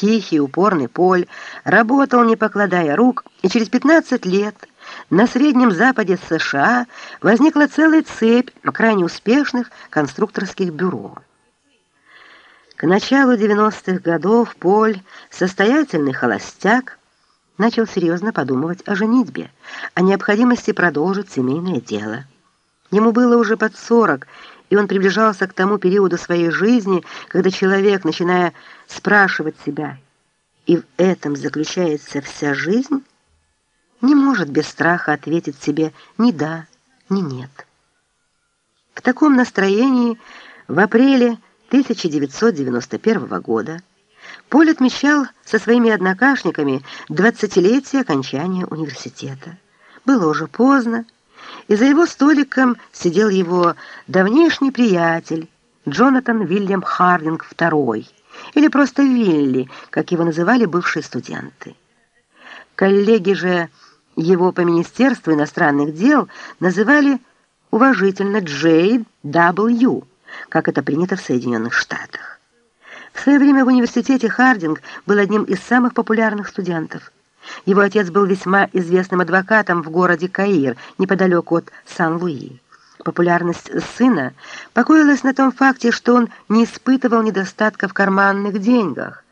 Тихий, упорный Поль работал, не покладая рук, и через 15 лет на Среднем Западе США возникла целая цепь крайне успешных конструкторских бюро. К началу 90-х годов Поль, состоятельный холостяк, начал серьезно подумывать о женитьбе, о необходимости продолжить семейное дело. Ему было уже под 40, и он приближался к тому периоду своей жизни, когда человек, начиная спрашивать себя, и в этом заключается вся жизнь, не может без страха ответить себе ни да, ни нет. В таком настроении в апреле 1991 года Поль отмечал со своими однокашниками двадцатилетие окончания университета. Было уже поздно, и за его столиком сидел его давнейший приятель Джонатан Вильям Хардинг II, или просто Вилли, как его называли бывшие студенты. Коллеги же его по Министерству иностранных дел называли уважительно J.W., как это принято в Соединенных Штатах. В свое время в университете Хардинг был одним из самых популярных студентов. Его отец был весьма известным адвокатом в городе Каир, неподалеку от Сан-Луи. Популярность сына покоилась на том факте, что он не испытывал недостатка в карманных деньгах.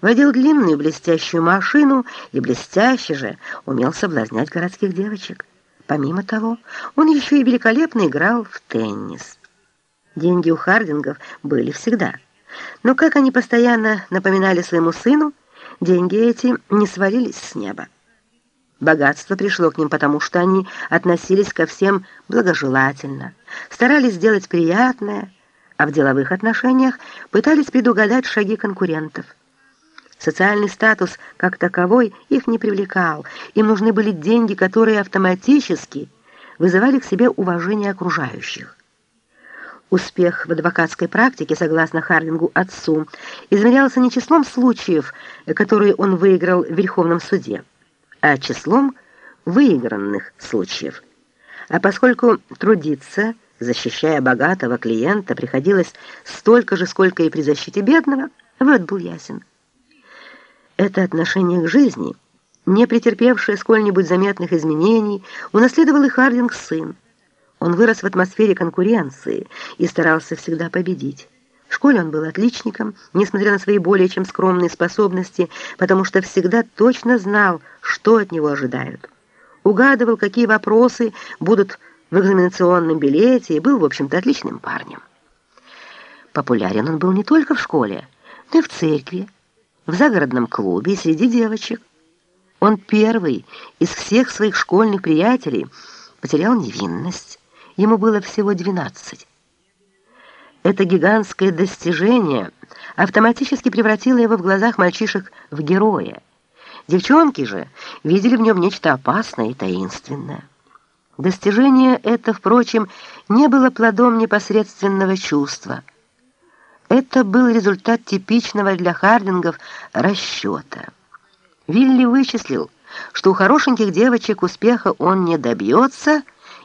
Водил длинную блестящую машину и блестяще же умел соблазнять городских девочек. Помимо того, он еще и великолепно играл в теннис. Деньги у Хардингов были всегда. Но, как они постоянно напоминали своему сыну, деньги эти не свалились с неба. Богатство пришло к ним потому, что они относились ко всем благожелательно, старались сделать приятное, а в деловых отношениях пытались предугадать шаги конкурентов. Социальный статус как таковой их не привлекал, им нужны были деньги, которые автоматически вызывали к себе уважение окружающих. Успех в адвокатской практике, согласно Хардингу отцу, измерялся не числом случаев, которые он выиграл в Верховном суде, а числом выигранных случаев. А поскольку трудиться, защищая богатого клиента, приходилось столько же, сколько и при защите бедного, вывод был ясен. Это отношение к жизни, не претерпевшее сколь-нибудь заметных изменений, унаследовал и Хардинг сын. Он вырос в атмосфере конкуренции и старался всегда победить. В школе он был отличником, несмотря на свои более чем скромные способности, потому что всегда точно знал, что от него ожидают. Угадывал, какие вопросы будут в экзаменационном билете и был, в общем-то, отличным парнем. Популярен он был не только в школе, но и в церкви, в загородном клубе и среди девочек. Он первый из всех своих школьных приятелей потерял невинность. Ему было всего 12. Это гигантское достижение автоматически превратило его в глазах мальчишек в героя. Девчонки же видели в нем нечто опасное и таинственное. Достижение это, впрочем, не было плодом непосредственного чувства. Это был результат типичного для Хардингов расчета. Вилли вычислил, что у хорошеньких девочек успеха он не добьется,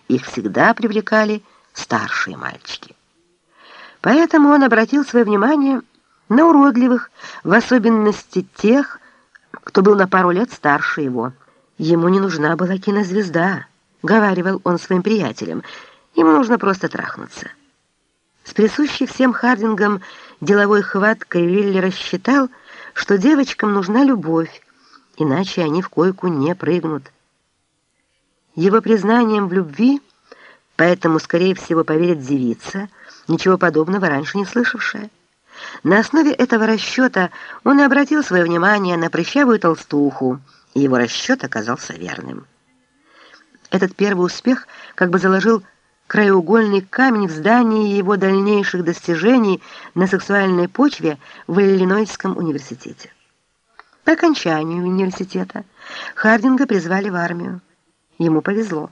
их всегда привлекали старшие мальчики. Поэтому он обратил свое внимание на уродливых, в особенности тех, кто был на пару лет старше его. Ему не нужна была кинозвезда, говаривал он своим приятелям. Ему нужно просто трахнуться. С присущей всем Хардингам деловой хваткой Вилли рассчитал, что девочкам нужна любовь, иначе они в койку не прыгнут. Его признанием в любви, поэтому, скорее всего, поверит девица, ничего подобного раньше не слышавшая. На основе этого расчета он и обратил свое внимание на прыщавую толстуху, и его расчет оказался верным. Этот первый успех как бы заложил краеугольный камень в здании его дальнейших достижений на сексуальной почве в Иллинойском университете. По окончанию университета Хардинга призвали в армию. Ему повезло.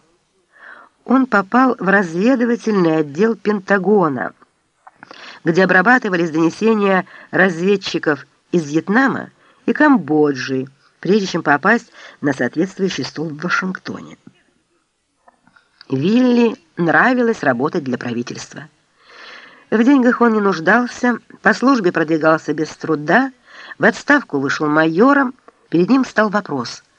Он попал в разведывательный отдел Пентагона, где обрабатывались донесения разведчиков из Вьетнама и Камбоджи, прежде чем попасть на соответствующий стол в Вашингтоне. Вилли нравилось работать для правительства. В деньгах он не нуждался, по службе продвигался без труда, в отставку вышел майором, перед ним стал вопрос –